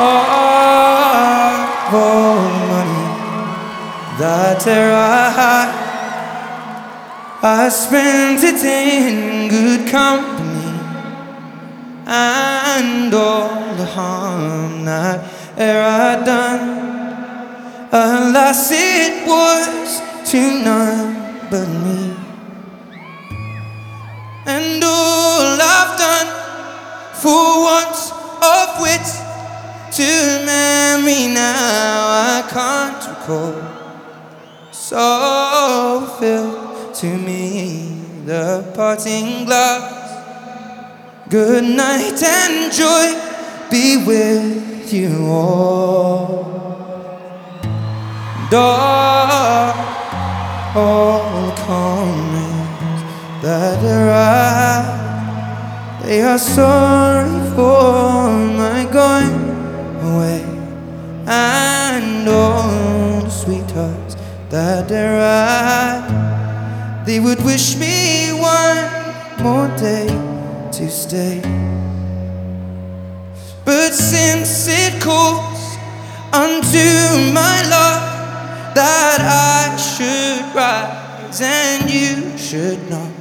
all money that I. I spent it in good company and all the harm that e'er I'd done. Alas, it was to none but me. And all So fill to me the parting glass. Good night and joy be with you all. Dark, all comrades that arrive, they are sorry for my that arrive, they would wish me one more day to stay. But since it calls unto my love that I should rise and you should not,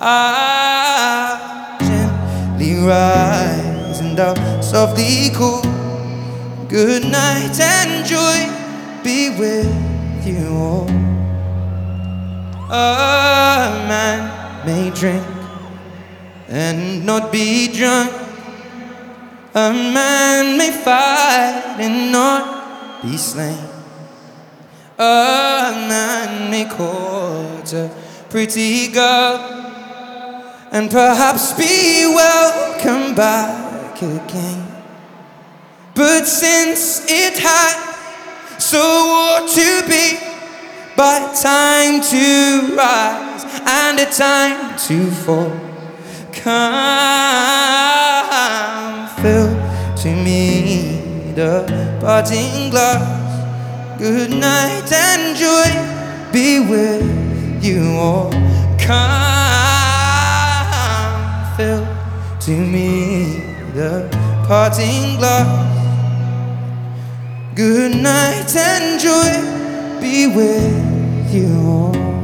I gently rise and I'll softly call. Good night and joy be with you. A man may drink and not be drunk. A man may fight and not be slain. A man may court a pretty girl and perhaps be welcome back again. But since it had so ought to be, but time to rise and a time to fall. Come, fill to me the parting glass. Good night and joy be with you all. Come, fill to me the parting glass. Good night and joy be with you all.